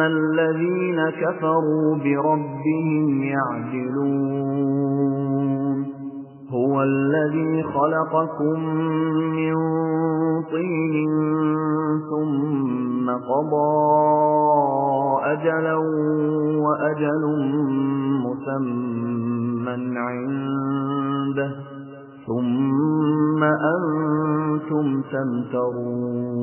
الذين كفروا بربهم يعدلون. هو الذي خلقكم من طين ثم قضى أجلا وأجل مسمى عنده ثم أنتم تمترون.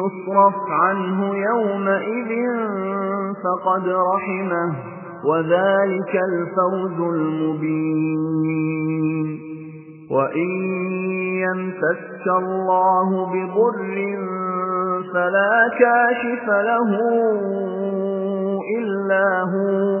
يصرف عنه يومئذ فقد رحمه وذلك الفوز المبين وإن يمسك الله بضر فلا كاشف له إلا هو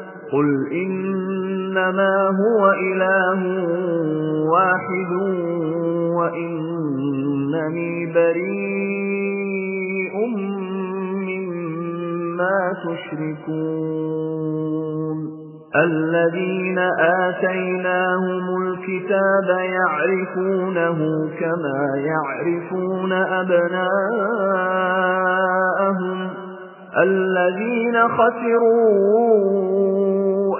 قل إنما هو إله واحد وإنني بريء مما تشركون الذين آتيناهم الكتاب يعرفونه كما يعرفون أبناءهم الذين خسروا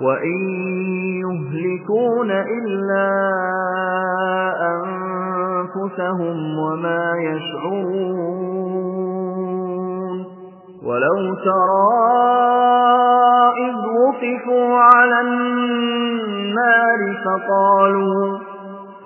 وإن يهلكون إلا أنفسهم وما يشعرون ولو ترى إذ وقفوا على النار فقالوا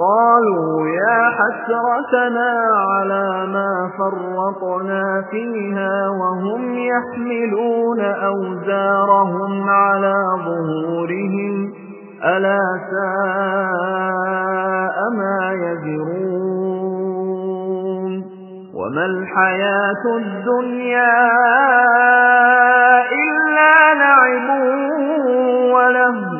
قالوا يا حسرتنا على ما فرطنا فيها وهم يحملون أوزارهم على ظهورهم ألا ساء ما يذرون وما الحياة الدنيا إلا لعب وله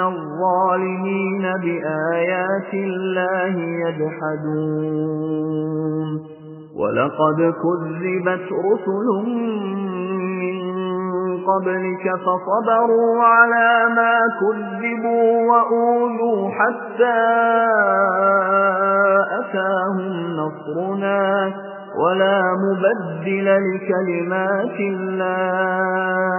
الظالمين بآيات الله يجحدون ولقد كذبت رسل من قبلك فصبروا على ما كذبوا وأوذوا حتى أتاهم نصرنا ولا مبدل لكلمات الله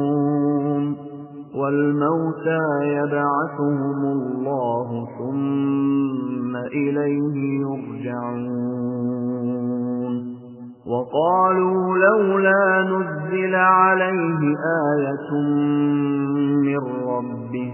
والموتى يبعثهم الله ثم إليه يرجعون. وقالوا لولا نزل عليه آية من ربه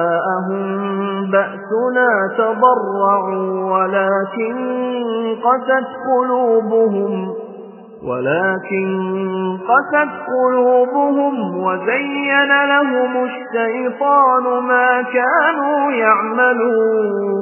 بأسنا تضرعوا ولكن قست قلوبهم ولكن قست قلوبهم وزين لهم الشيطان ما كانوا يعملون.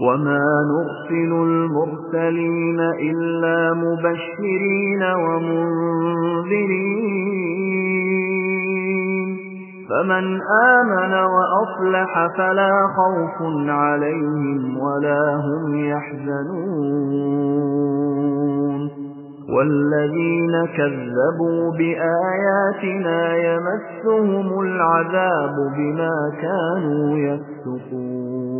وما نرسل المرسلين إلا مبشرين ومنذرين فمن آمن وأصلح فلا خوف عليهم ولا هم يحزنون والذين كذبوا بآياتنا يمسهم العذاب بما كانوا يفسقون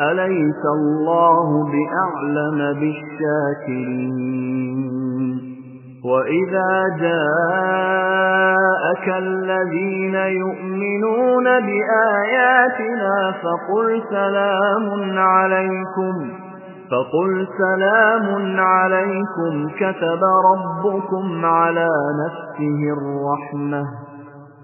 أليس الله بأعلم بالشاكرين؟ وإذا جاءك الذين يؤمنون بآياتنا فقل سلام عليكم فقل سلام عليكم كتب ربكم على نفسه الرحمة.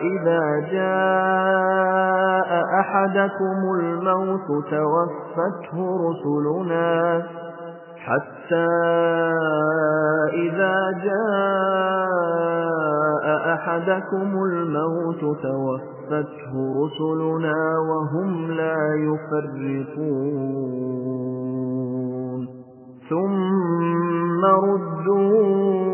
إذا جاء أحدكم الموت توفته رسلنا. حتى إذا جاء أحدكم الموت توفته رسلنا وهم لا يفرقون ثم ردوا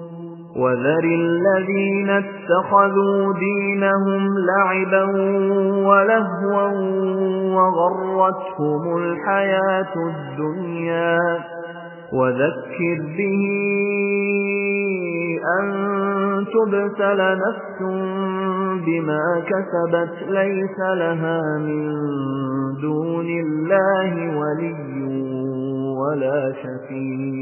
وذر الذين اتخذوا دينهم لعبا ولهوا وغرتهم الحياة الدنيا. وذكر به أن تبسل نفس بما كسبت ليس لها من دون الله ولي ولا شفيع.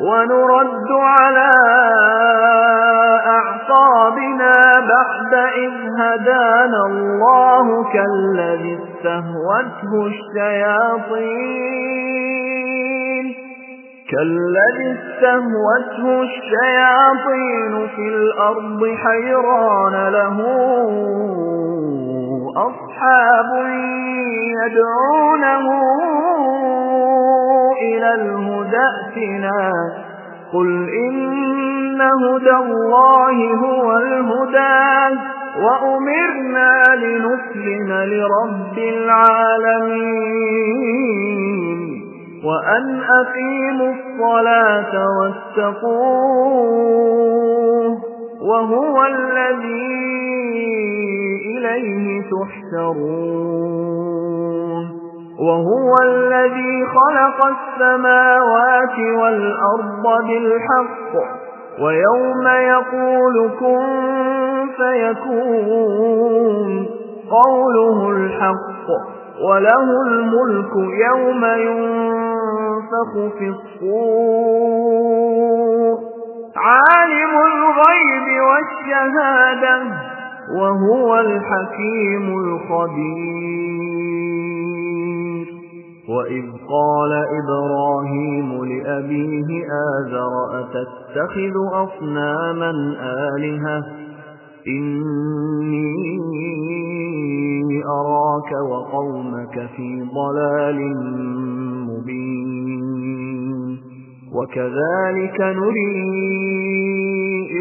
ونرد على أعقابنا بعد إذ هدانا الله كالذي استهوته الشياطين. كالذي استهوته الشياطين في الأرض حيران له. أصحاب يدعونه إلى الهدى ائتنا. قل إن هدى الله هو الهدى وأمرنا لنسلم لرب العالمين. وأن أقيموا الصلاة واتقوه. وهو الذي إليه تحشرون. وهو الذي خلق السماوات والأرض بالحق ويوم يقول كن فيكون قوله الحق. وله الملك يوم ينفخ في الصور. عالم الغيب والشهادة وهو الحكيم الخبير. وإذ قال إبراهيم لأبيه آذر أتتخذ أصناما آلهة؟ إني أراك وقومك في ضلال مبين. وكذلك نري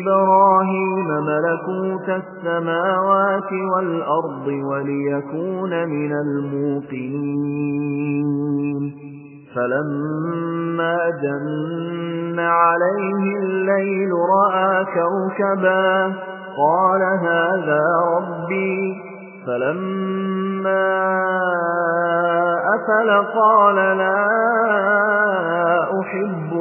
إبراهيم ملكوت السماوات والأرض وليكون من الموقنين. فلما جن عليه الليل رأى كوكبا قال هذا ربي. فلما أفل قال لا أحب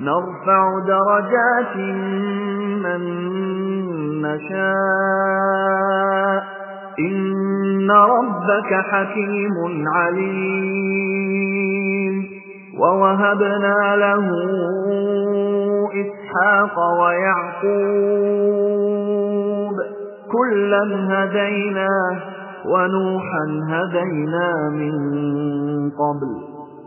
نرفع درجات من نشاء. إن ربك حكيم عليم. ووهبنا له إسحاق ويعقوب. كلا هدينا ونوحا هدينا من قبل.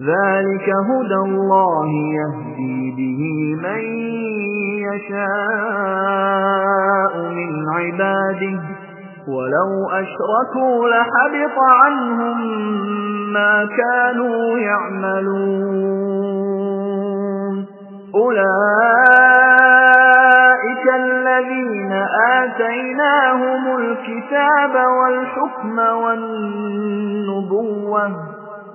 ذَلِكَ هُدَى اللَّهِ يَهْدِي بِهِ مَن يَشَاءُ مِنْ عِبَادِهِ وَلَوْ أَشْرَكُوا لَحَبِطَ عَنْهُمْ مَا كَانُوا يَعْمَلُونَ أُولَئِكَ الَّذِينَ آتَيْنَاهُمُ الْكِتَابَ وَالْحُكْمَ وَالنُّبُوَّةَ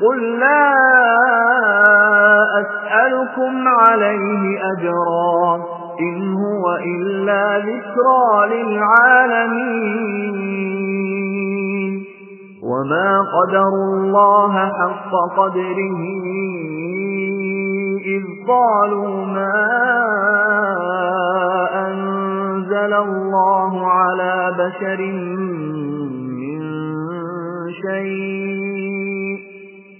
قل لا أسألكم عليه أجرا إن هو إلا ذكرى للعالمين وما قدر الله حق قدره إذ قالوا ما أنزل الله على بشر من شيء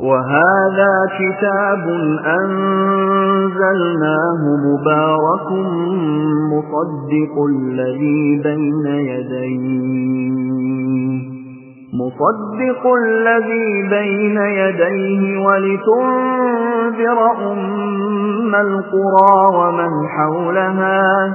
وهذا كتاب أنزلناه مبارك مصدق الذي بين يديه مصدق الذي بين يديه ولتنذر أم القرى ومن حولها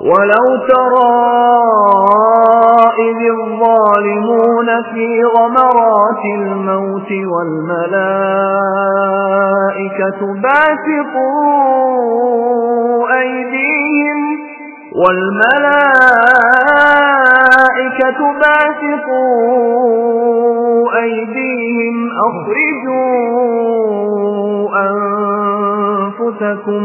ولو ترى إذ الظالمون في غمرات الموت والملائكة باسقوا أيديهم والملائكة باسقوا أيديهم أخرجوا أنفسكم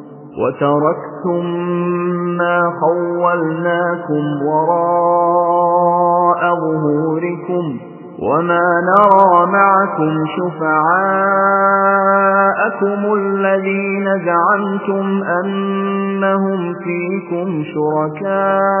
وتركتم ما خولناكم وراء ظهوركم وما نرى معكم شفعاءكم الذين زعمتم أنهم فيكم شركاء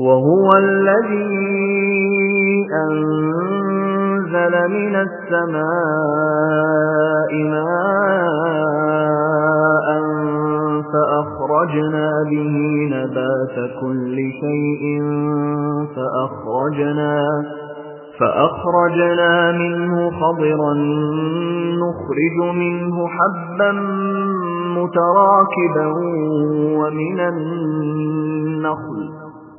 وهو الذي أنزل من السماء ماء فأخرجنا به نبات كل شيء فأخرجنا فأخرجنا منه خضرا نخرج منه حبا متراكبا ومن النخل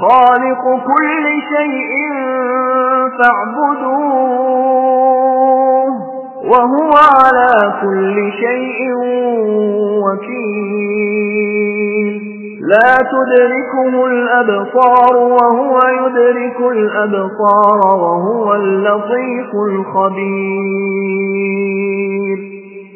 خالق كل شيء فاعبدوه وهو على كل شيء وكيل. لا تدركه الأبصار وهو يدرك الأبصار وهو اللطيف الخبير.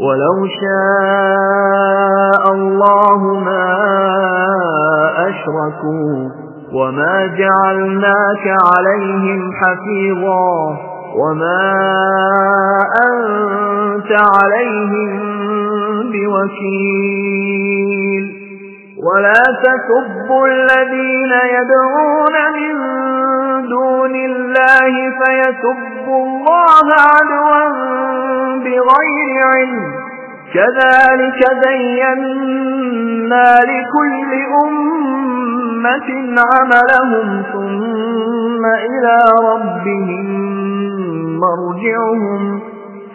ولو شاء الله ما أشركوا وما جعلناك عليهم حفيظا وما أنت عليهم بوكيل. ولا تسبوا الذين يدعون من دون الله فيسبوا الله عدوا بغير علم. كذلك زينا لكل أمة عملهم ثم إلى ربهم مرجعهم.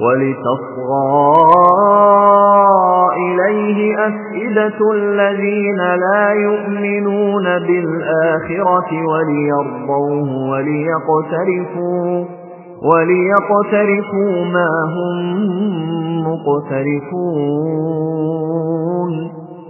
ولتصغى إليه أفئدة الذين لا يؤمنون بالآخرة وليرضوه وليقترفوا وليقترفوا ما هم مقترفون.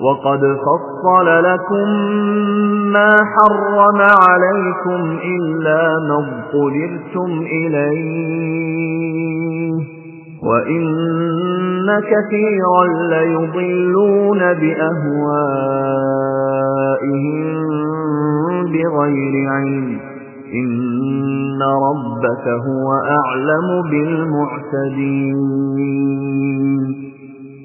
وقد فصل لكم ما حرم عليكم إلا ما اضطررتم إليه وإن كثيرا ليضلون بأهوائهم بغير علم إن ربك هو أعلم بالمعتدين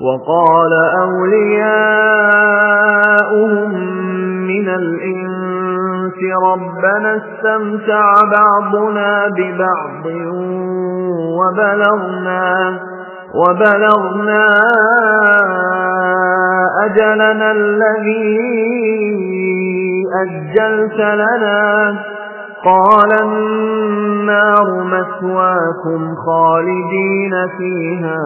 وقال أولياؤهم من الإنس ربنا استمتع بعضنا ببعض وبلغنا وبلغنا أجلنا الذي أجلت لنا قال النار مثواكم خالدين فيها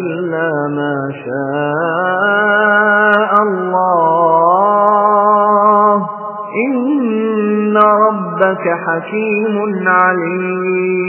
إلا ما شاء الله. إن ربك حكيم عليم.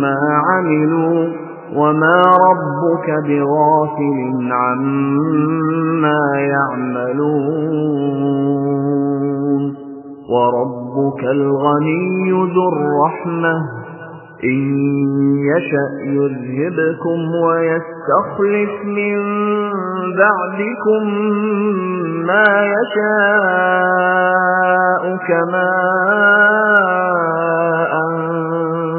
مما عملوا وما ربك بغافل عما يعملون وربك الغني ذو الرحمة إن يشأ يذهبكم ويستخلف من بعدكم ما يشاء كما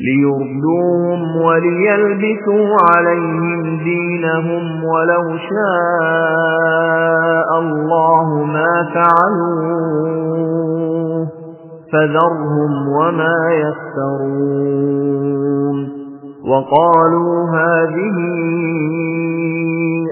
ليردوهم وليلبسوا عليهم دينهم ولو شاء الله ما فعلوه فذرهم وما يفترون وقالوا هذه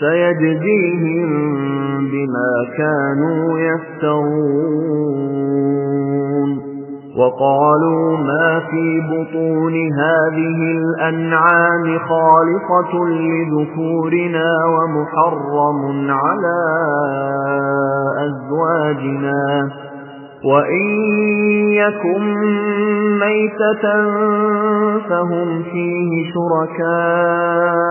سيجزيهم بما كانوا يفترون. وقالوا ما في بطون هذه الأنعام خالصة لذكورنا ومحرم على أزواجنا. وإن يكن ميتة فهم فيه شركاء.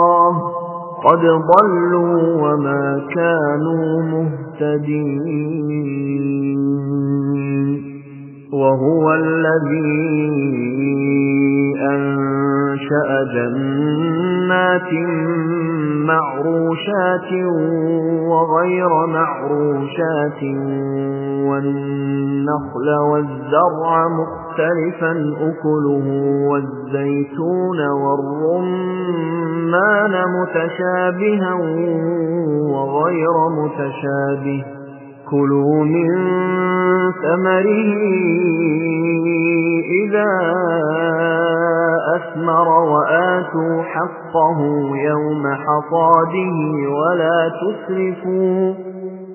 قد ضلوا وما كانوا مهتدين. وهو الذي أنشأ جنات معروشات وغير معروشات والنخل والزرع مختلفا أكله والزيتون والرمان متشابها وغير متشابه. كلوا من ثمره إذا أثمر وآتوا حقه يوم حصاده ولا تسرفوا.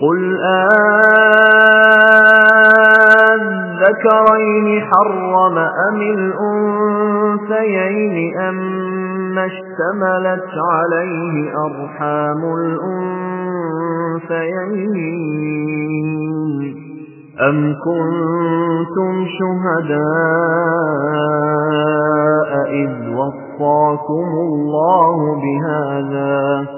قل آذكرين حرم أم الأنثيين أم اشتملت عليه أرحام الأنثيين أم كنتم شهداء إذ وصاكم الله بهذا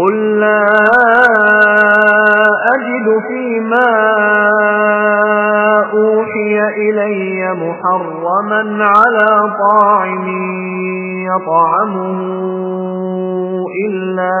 قل لا أجد فيما أوحي إلي محرما على طاعم يطعمه إلا,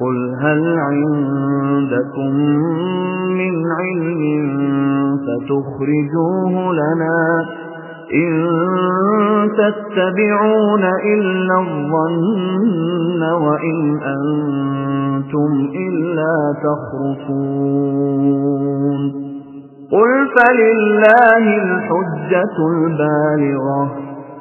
قل هل عندكم من علم فتخرجوه لنا إن تتبعون إلا الظن وإن أنتم إلا تخرفون قل فلله الحجة البالغة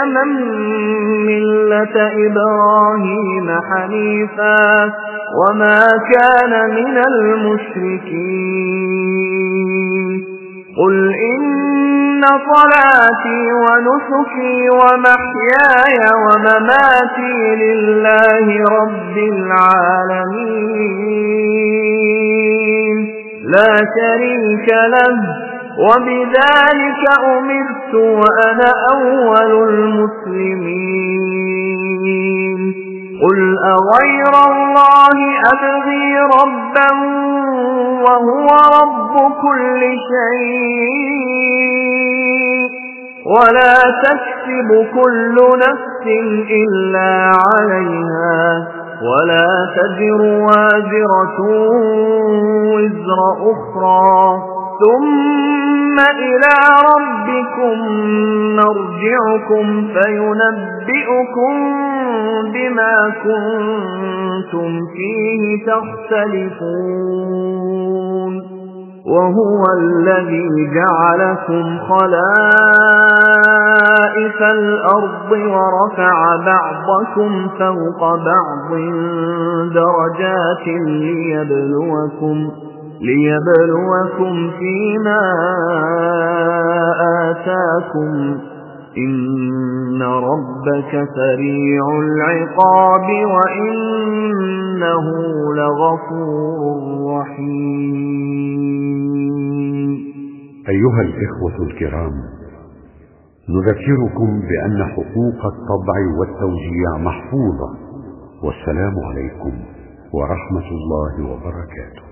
قيما ملة إبراهيم حنيفا وما كان من المشركين قل إن صلاتي ونسكي ومحياي ومماتي لله رب العالمين لا شريك له وبذلك أمرت وأنا أول المسلمين. قل أغير الله أبغي ربا وهو رب كل شيء. ولا تكسب كل نفس إلا عليها. ولا تجر وازرة وزر أخرى. ثم إلى ربكم نرجعكم فينبئكم بما كنتم فيه تختلفون. وهو الذي جعلكم خلائف الأرض ورفع بعضكم فوق بعض درجات ليبلوكم ليبلوكم فيما آتاكم. إن ربك سريع العقاب وإنه لغفور رحيم. أيها الإخوة الكرام نذكركم بأن حقوق الطبع والتوزيع محفوظة. والسلام عليكم ورحمة الله وبركاته.